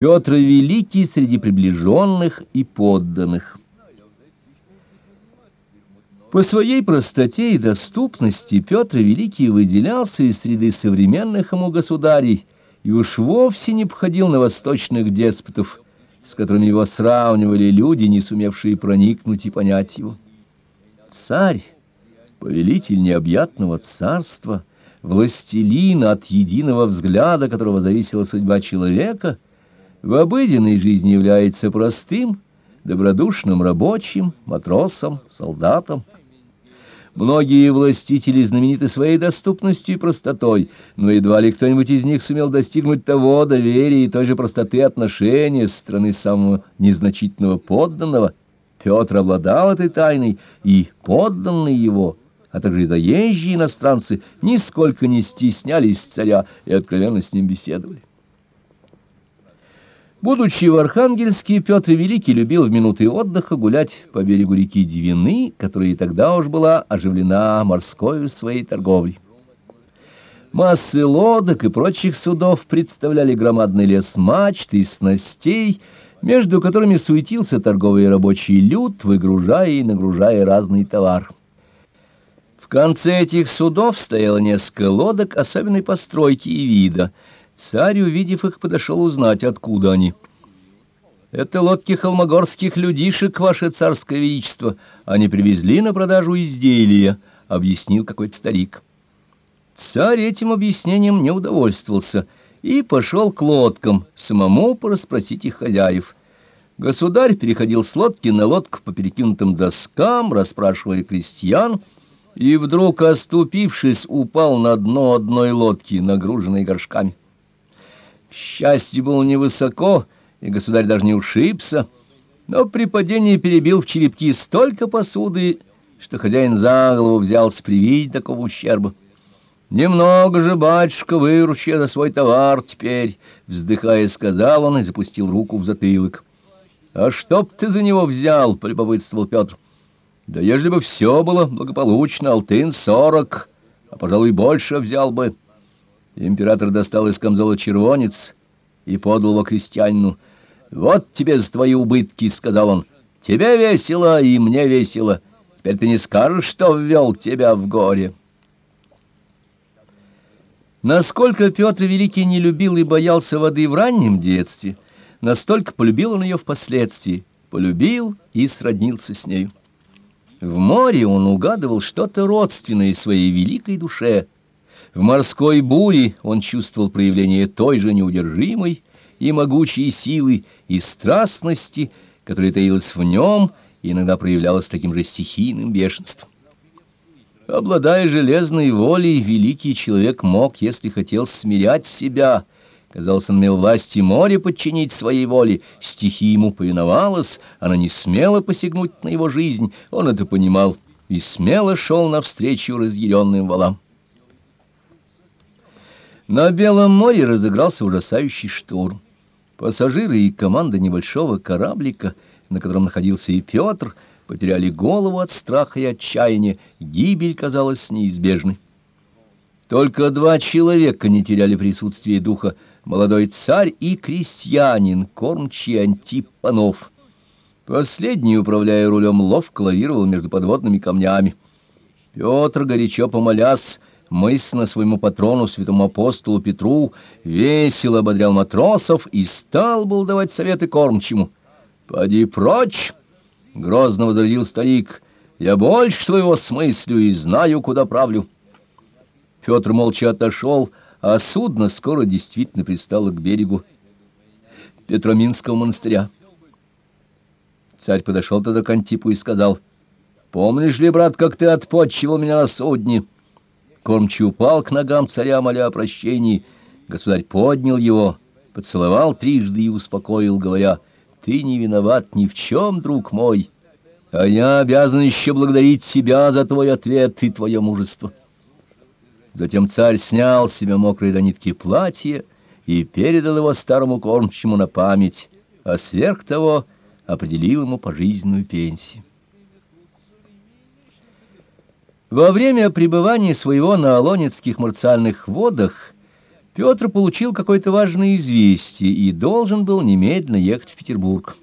Петр Великий среди приближенных и подданных. По своей простоте и доступности Петр Великий выделялся из среды современных ему государей и уж вовсе не походил на восточных деспотов, с которыми его сравнивали люди, не сумевшие проникнуть и понять его. Царь, повелитель необъятного царства, властелин от единого взгляда, которого зависела судьба человека — в обыденной жизни является простым, добродушным рабочим, матросом, солдатом. Многие властители знамениты своей доступностью и простотой, но едва ли кто-нибудь из них сумел достигнуть того доверия и той же простоты отношения с стороны самого незначительного подданного. Петр обладал этой тайной, и подданные его, а также и заезжие иностранцы, нисколько не стеснялись царя и откровенно с ним беседовали. Будучи в Архангельске, Петр Великий любил в минуты отдыха гулять по берегу реки Двины, которая и тогда уж была оживлена морской своей торговлей. Массы лодок и прочих судов представляли громадный лес мачт и снастей, между которыми суетился торговый и рабочий люд, выгружая и нагружая разный товар. В конце этих судов стояло несколько лодок особенной постройки и вида — Царь, увидев их, подошел узнать, откуда они. «Это лодки холмогорских людишек, ваше царское величество. Они привезли на продажу изделия», — объяснил какой-то старик. Царь этим объяснением не удовольствовался и пошел к лодкам, самому порасспросить их хозяев. Государь переходил с лодки на лодку по перекинутым доскам, расспрашивая крестьян, и вдруг, оступившись, упал на дно одной лодки, нагруженной горшками. Счастье было невысоко, и государь даже не ушибся, но при падении перебил в черепки столько посуды, что хозяин за голову взялся привидеть такого ущерба. «Немного же, батюшка, выручи за свой товар теперь», — вздыхая, сказал он и запустил руку в затылок. «А что б ты за него взял?» — полюбопытствовал Петр. «Да ежели бы все было благополучно, алтын сорок, а, пожалуй, больше взял бы». Император достал из камзола червонец и подал его крестьянину. «Вот тебе за твои убытки», — сказал он. «Тебе весело, и мне весело. Теперь ты не скажешь, что ввел тебя в горе». Насколько Петр Великий не любил и боялся воды в раннем детстве, настолько полюбил он ее впоследствии, полюбил и сроднился с нею. В море он угадывал что-то родственное своей великой душе — в морской буре он чувствовал проявление той же неудержимой и могучей силы и страстности, которая таилась в нем и иногда проявлялась таким же стихийным бешенством. Обладая железной волей, великий человек мог, если хотел, смирять себя. Казалось, он имел власть и море подчинить своей воле. Стихия ему повиновалась, она не смела посягнуть на его жизнь, он это понимал и смело шел навстречу разъяренным валам. На Белом море разыгрался ужасающий шторм. Пассажиры и команда небольшого кораблика, на котором находился и Петр, потеряли голову от страха и отчаяния, гибель казалась неизбежной. Только два человека не теряли присутствие духа — молодой царь и крестьянин, кормчий Антип Панов. Последний, управляя рулем, ловко лавировал между подводными камнями. Петр, горячо помолясь, мысленно своему патрону, святому апостолу Петру, весело ободрял матросов и стал был давать советы кормчему. «Поди прочь!» — грозно возразил старик. «Я больше своего смыслю и знаю, куда правлю». Петр молча отошел, а судно скоро действительно пристало к берегу Петроминского монастыря. Царь подошел тогда к Антипу и сказал, «Помнишь ли, брат, как ты отпочивал меня на судне?» Кормчий упал к ногам царя, моля о прощении. Государь поднял его, поцеловал трижды и успокоил, говоря, «Ты не виноват ни в чем, друг мой, а я обязан еще благодарить себя за твой ответ и твое мужество». Затем царь снял с себя мокрые до нитки платье и передал его старому кормчему на память, а сверх того определил ему пожизненную пенсию. Во время пребывания своего на Алонецких марциальных водах Петр получил какое-то важное известие и должен был немедленно ехать в Петербург.